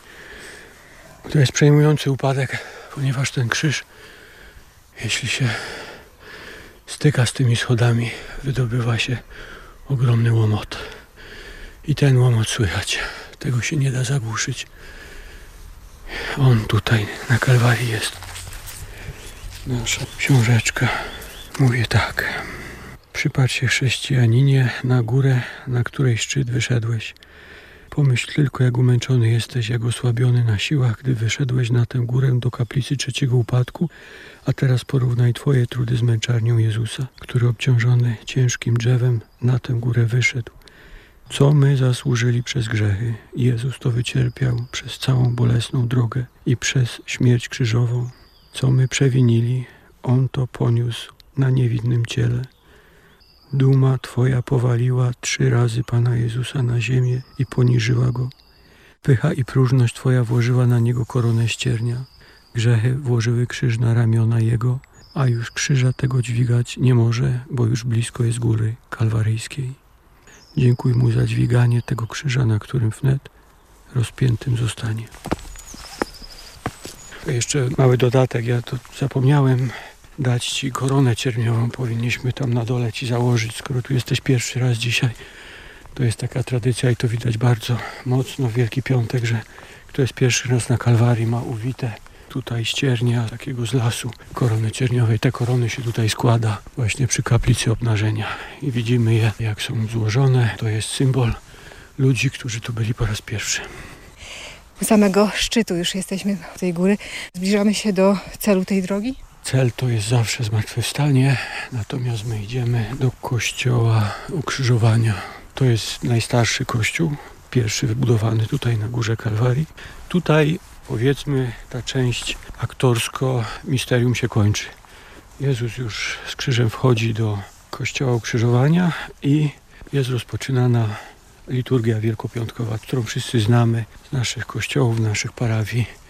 Speaker 11: To jest przejmujący upadek, ponieważ ten krzyż, jeśli się styka z tymi schodami, wydobywa się ogromny łomot. I ten łomot słychać. Tego się nie da zagłuszyć. On tutaj na Kalwarii jest. Nasza książeczka mówi tak. Przypatrz się chrześcijaninie na górę, na której szczyt wyszedłeś. Pomyśl tylko, jak umęczony jesteś, jak osłabiony na siłach, gdy wyszedłeś na tę górę do kaplicy trzeciego upadku, a teraz porównaj twoje trudy z męczarnią Jezusa, który obciążony ciężkim drzewem na tę górę wyszedł. Co my zasłużyli przez grzechy? Jezus to wycierpiał przez całą bolesną drogę i przez śmierć krzyżową. Co my przewinili? On to poniósł na niewidnym ciele. Duma Twoja powaliła trzy razy Pana Jezusa na ziemię i poniżyła Go. Pycha i próżność Twoja włożyła na Niego koronę ściernia. Grzechy włożyły krzyż na ramiona Jego, a już krzyża tego dźwigać nie może, bo już blisko jest góry kalwaryjskiej. Dziękuj Mu za dźwiganie tego krzyża, na którym wnet rozpiętym zostanie. Jeszcze mały dodatek, ja to zapomniałem dać Ci koronę cierniową. Powinniśmy tam na dole Ci założyć, skoro tu jesteś pierwszy raz dzisiaj. To jest taka tradycja i to widać bardzo mocno w Wielki Piątek, że kto jest pierwszy raz na Kalwarii ma uwite tutaj ściernia takiego z lasu korony cierniowej. Te korony się tutaj składa właśnie przy kaplicy obnażenia i widzimy je jak są złożone. To jest symbol ludzi, którzy tu byli po raz pierwszy.
Speaker 10: U samego szczytu już jesteśmy tej góry. Zbliżamy się do celu tej drogi.
Speaker 11: Cel to jest zawsze zmartwychwstanie, natomiast my idziemy do kościoła ukrzyżowania. To jest najstarszy kościół, pierwszy wybudowany tutaj na Górze Kalwarii. Tutaj powiedzmy ta część aktorsko misterium się kończy. Jezus już z krzyżem wchodzi do kościoła ukrzyżowania i jest rozpoczynana liturgia wielkopiątkowa, którą wszyscy znamy z naszych kościołów, naszych parafii.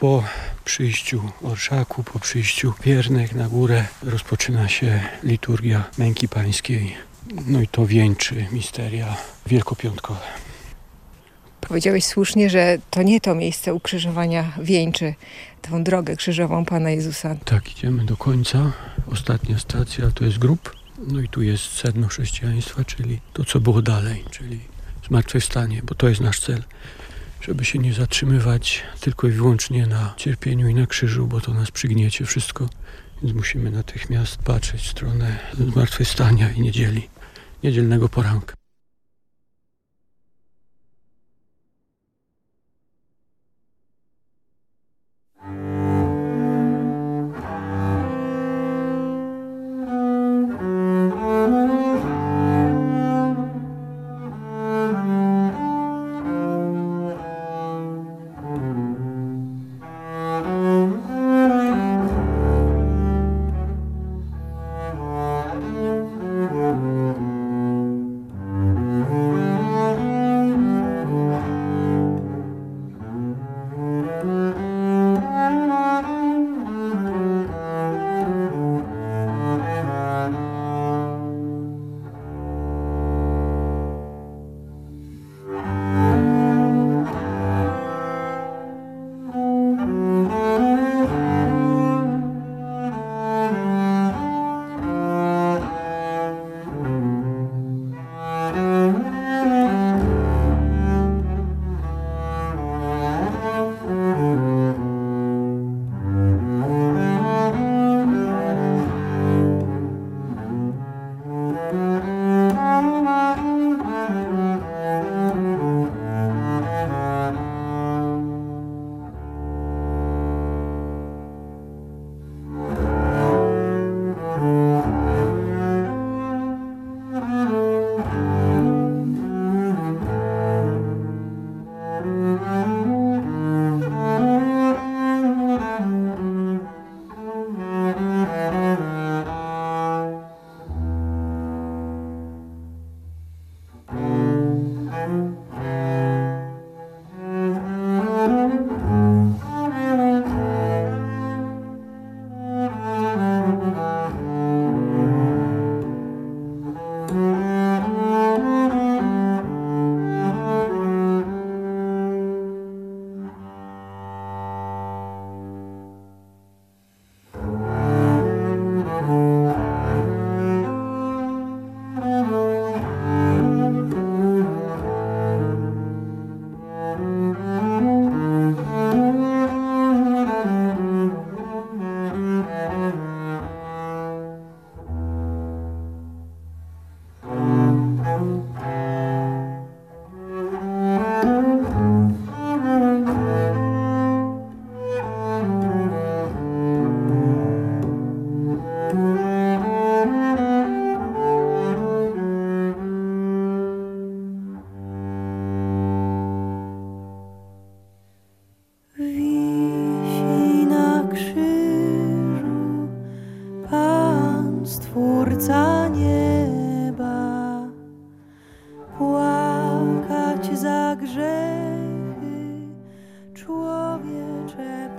Speaker 11: Po przyjściu orszaku, po przyjściu wiernych na górę rozpoczyna się liturgia męki pańskiej. No i to wieńczy misteria wielkopiątkowe.
Speaker 10: Powiedziałeś słusznie, że to nie to miejsce ukrzyżowania wieńczy tą drogę krzyżową Pana Jezusa.
Speaker 11: Tak, idziemy do końca. Ostatnia stacja to jest grób. No i tu jest sedno chrześcijaństwa, czyli to, co było dalej, czyli zmartwychwstanie, bo to jest nasz cel. Żeby się nie zatrzymywać tylko i wyłącznie na cierpieniu i na krzyżu, bo to nas przygniecie wszystko. Więc musimy natychmiast patrzeć w stronę zmartwychwstania i niedzieli, niedzielnego poranka.